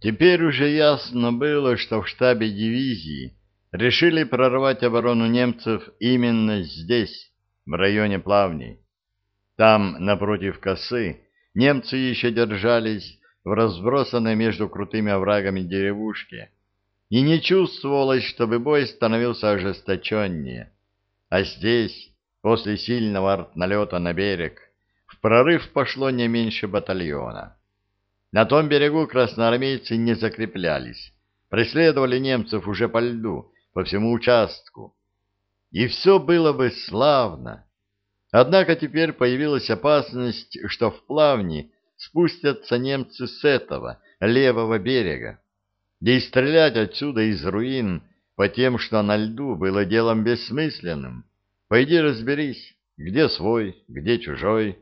Теперь уже ясно было, что в штабе дивизии решили прорвать оборону немцев именно здесь, в районе Плавней. Там, напротив косы, немцы еще держались в разбросанной между крутыми оврагами деревушке, и не чувствовалось, чтобы бой становился ожесточеннее. А здесь, после сильного артналета на берег, в прорыв пошло не меньше батальона. На том берегу красноармейцы не закреплялись, преследовали немцев уже по льду, по всему участку. И все было бы славно. Однако теперь появилась опасность, что в плавни спустятся немцы с этого, левого берега. Да и стрелять отсюда из руин по тем, что на льду, было делом бессмысленным. Пойди разберись, где свой, где чужой.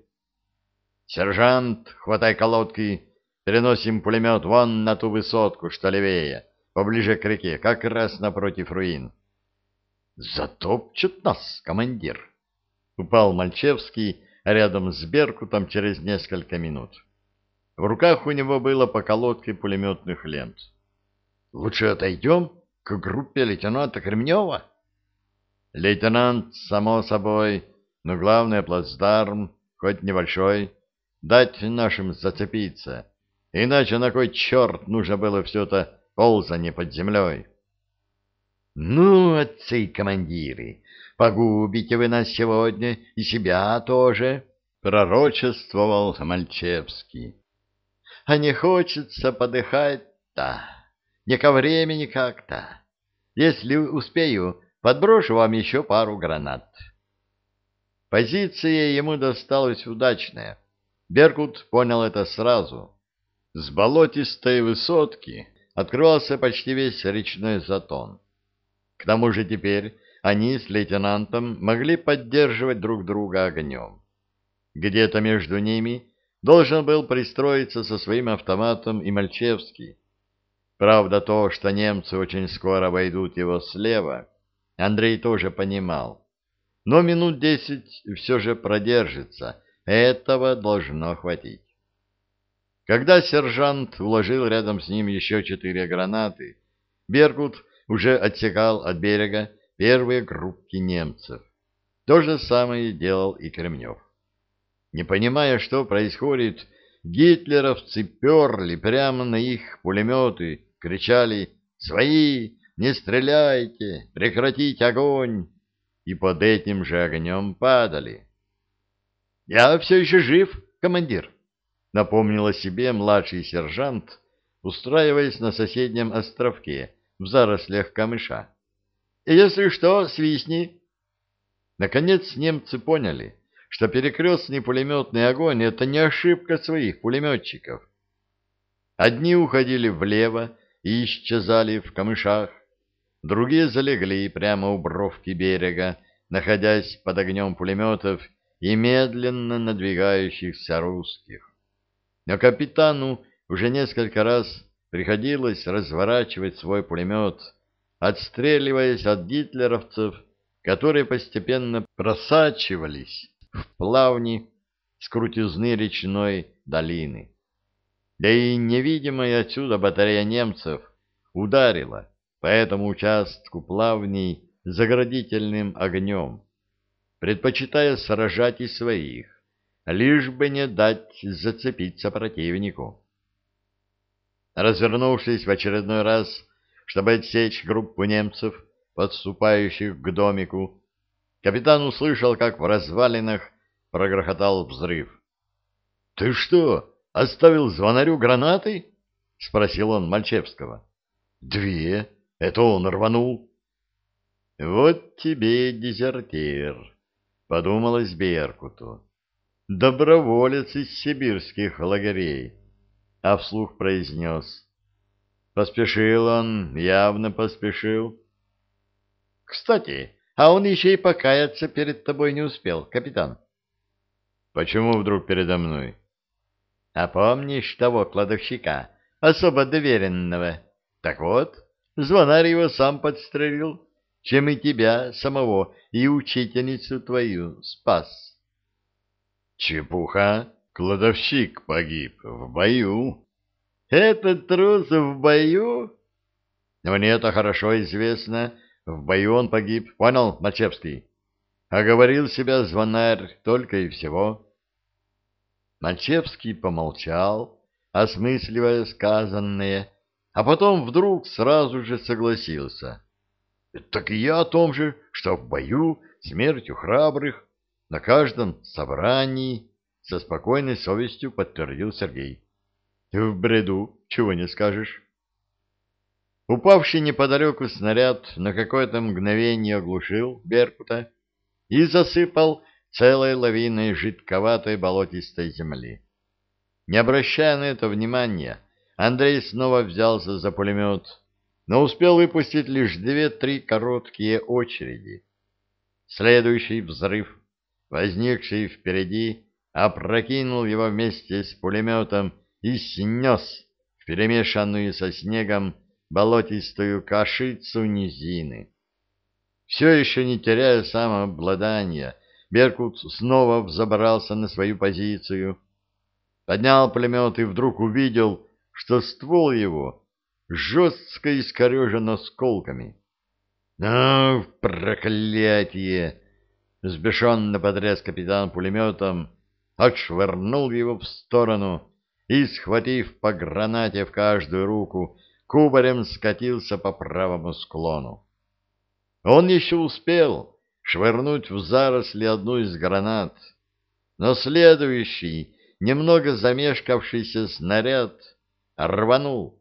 Сержант, хватай колодки, Переносим пулемет вон на ту высотку, что левее, поближе к реке, как раз напротив руин. Затопчет нас, командир. Упал Мальчевский рядом с Беркутом через несколько минут. В руках у него было по колодке пулеметных лент. Лучше отойдем к группе лейтенанта Кремнева. Лейтенант, само собой, но главное плацдарм, хоть небольшой, дать нашим зацепиться Иначе на кой черт нужно было все это ползание под землей? — Ну, отцы командиры, погубите вы нас сегодня и себя тоже, — пророчествовал Мальчевский. — А не хочется подыхать-то, не ко времени как-то. Если успею, подброшу вам еще пару гранат. Позиция ему досталась удачная. Беркут понял это сразу. С болотистой высотки открывался почти весь речной затон. К тому же теперь они с лейтенантом могли поддерживать друг друга огнем. Где-то между ними должен был пристроиться со своим автоматом и Мальчевский. Правда, то, что немцы очень скоро войдут его слева, Андрей тоже понимал. Но минут десять все же продержится, этого должно хватить. Когда сержант уложил рядом с ним еще четыре гранаты, Беркут уже отсекал от берега первые группки немцев. То же самое делал и Кремнев. Не понимая, что происходит, гитлеровцы перли прямо на их пулеметы, кричали «Свои! Не стреляйте! Прекратить огонь!» и под этим же огнем падали. «Я все еще жив, командир!» Напомнил о себе младший сержант, устраиваясь на соседнем островке в зарослях камыша. «Если что, свистни!» Наконец немцы поняли, что перекрестный пулеметный огонь — это не ошибка своих пулеметчиков. Одни уходили влево и исчезали в камышах, другие залегли прямо у бровки берега, находясь под огнем пулеметов и медленно надвигающихся русских но капитану уже несколько раз приходилось разворачивать свой пулемет, отстреливаясь от гитлеровцев, которые постепенно просачивались в плавни с крутизны речной долины. Да и невидимая отсюда батарея немцев ударила по этому участку плавней заградительным огнем, предпочитая сражать и своих лишь бы не дать зацепиться противнику. Развернувшись в очередной раз, чтобы отсечь группу немцев, подступающих к домику, капитан услышал, как в развалинах прогрохотал взрыв. — Ты что, оставил звонарю гранаты? — спросил он Мальчевского. — Две. Это он рванул. — Вот тебе дезертир, — подумалось Беркуту доброволец из сибирских лагерей, а вслух произнес. Поспешил он, явно поспешил. Кстати, а он еще и покаяться перед тобой не успел, капитан. Почему вдруг передо мной? А помнишь того кладовщика, особо доверенного? Так вот, звонарь его сам подстрелил, чем и тебя самого, и учительницу твою спас. Чепуха, кладовщик погиб в бою. Этот трус в бою? Мне это хорошо известно. В бою он погиб. Понял, Мальчевский? Оговорил себя звонарь только и всего. Мальчевский помолчал, осмысливая сказанное, а потом вдруг сразу же согласился. — Так и я о том же, что в бою смертью храбрых на каждом собрании со спокойной совестью подтвердил Сергей. — В бреду, чего не скажешь. Упавший неподалеку снаряд на какое-то мгновение оглушил Беркута и засыпал целой лавиной жидковатой болотистой земли. Не обращая на это внимания, Андрей снова взялся за пулемет, но успел выпустить лишь две-три короткие очереди. Следующий взрыв, возникший впереди, опрокинул его вместе с пулеметом и снес в перемешанную со снегом болотистую кашицу низины. Все еще не теряя самообладания, Беркут снова взобрался на свою позицию, поднял пулемет и вдруг увидел, что ствол его жестко искорежен осколками. «Ну, проклятие!» — сбешенно потряс капитан пулеметом, отшвырнул его в сторону и, схватив по гранате в каждую руку, кубарем скатился по правому склону. Он еще успел швырнуть в заросли одну из гранат, но следующий, немного замешкавшийся снаряд, рванул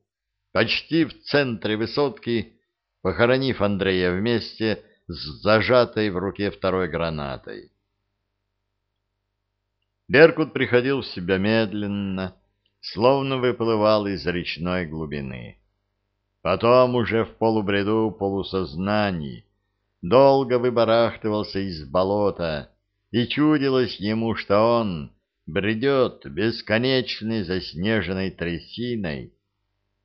почти в центре высотки, похоронив Андрея вместе с зажатой в руке второй гранатой. Беркут приходил в себя медленно, словно выплывал из речной глубины. Потом уже в полубреду полусознании долго выбарахтывался из болота, и чудилось ему, что он бредет бесконечной заснеженной трясиной,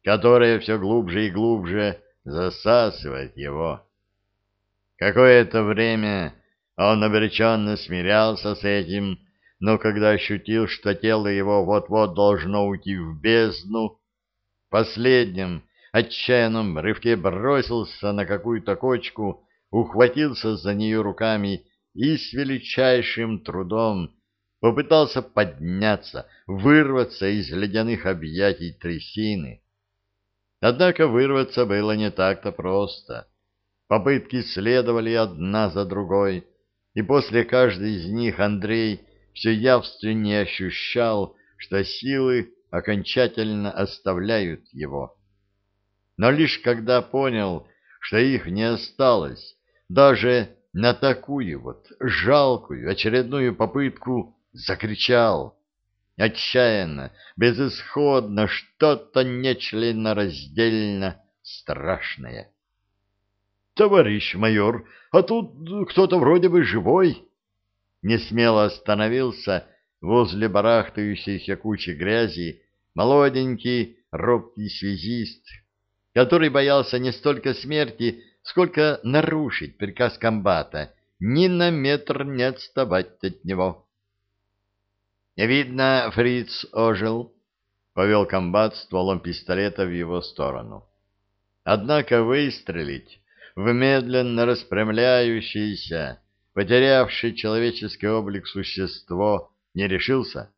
которая все глубже и глубже засасывает его. Какое-то время он обреченно смирялся с этим, но когда ощутил, что тело его вот-вот должно уйти в бездну, последним отчаянном рывке бросился на какую-то кочку, ухватился за нее руками и с величайшим трудом попытался подняться, вырваться из ледяных объятий трясины. Однако вырваться было не так-то просто. Попытки следовали одна за другой, и после каждой из них Андрей все явственнее ощущал, что силы окончательно оставляют его но лишь когда понял, что их не осталось, даже на такую вот жалкую очередную попытку закричал. Отчаянно, безысходно, что-то нечленораздельно страшное. — Товарищ майор, а тут кто-то вроде бы живой. Несмело остановился возле барахтающейся кучи грязи молоденький робкий связист, который боялся не столько смерти, сколько нарушить приказ комбата, ни на метр не отставать от него. «Видно, фриц ожил», — повел комбат стволом пистолета в его сторону. Однако выстрелить в медленно распрямляющееся, потерявшее человеческий облик существо не решился.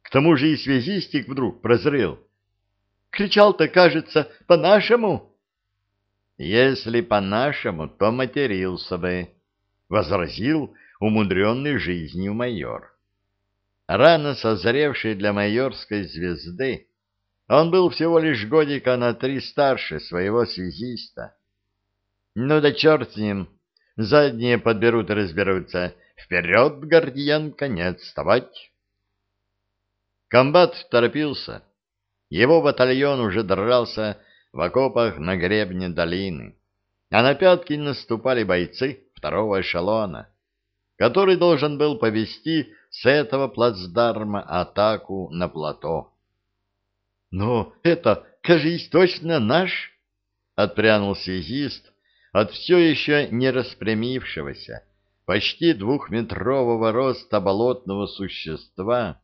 К тому же и связистик вдруг прозрел — Кричал-то, кажется, по-нашему. Если по-нашему, то матерился бы, — возразил умудренный жизнью майор. Рано созревший для майорской звезды, он был всего лишь годика на три старше своего связиста. Ну да черт с ним, задние подберут и разберутся. Вперед, Гордиенко, не отставать. Комбат торопился. Его батальон уже дрался в окопах на гребне долины, а на пятки наступали бойцы второго эшелона, который должен был повести с этого плацдарма атаку на плато. — Но это, кажись, точно наш? — отпрянул связист от все еще не распрямившегося, почти двухметрового роста болотного существа,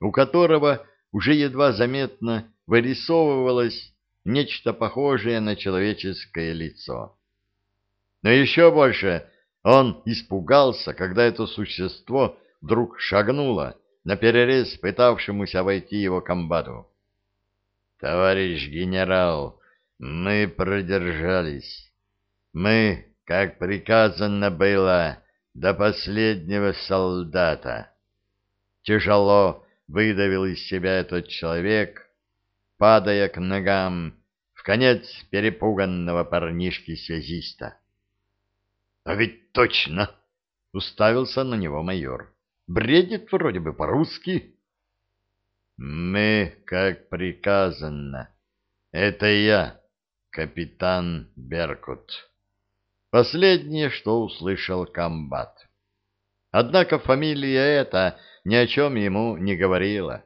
у которого уже едва заметно вырисовывалось нечто похожее на человеческое лицо. Но еще больше он испугался, когда это существо вдруг шагнуло на перерез пытавшемуся войти его комбату. «Товарищ генерал, мы продержались. Мы, как приказано было, до последнего солдата». Тяжело выдавил из себя этот человек, падая к ногам в конец перепуганного парнишки-связиста. — А ведь точно! — уставился на него майор. — Бредит вроде бы по-русски. — Мы, как приказано. Это я, капитан Беркут. Последнее, что услышал комбат. Однако фамилия эта ни о чем ему не говорила.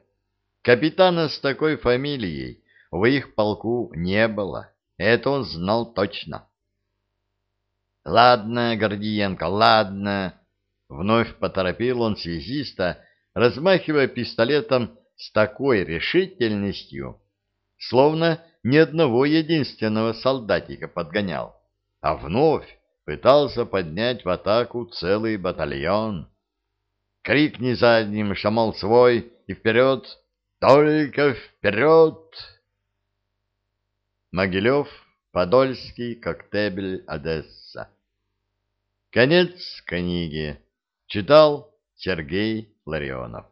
Капитана с такой фамилией в их полку не было. Это он знал точно. «Ладно, Гордиенко, ладно!» Вновь поторопил он связиста, размахивая пистолетом с такой решительностью, словно ни одного единственного солдатика подгонял, а вновь пытался поднять в атаку целый батальон. Крикни задним, шамал свой, и вперед только вперед! Могилев, Подольский, Коктебель, Одесса. Конец книги. Читал Сергей Ларионов.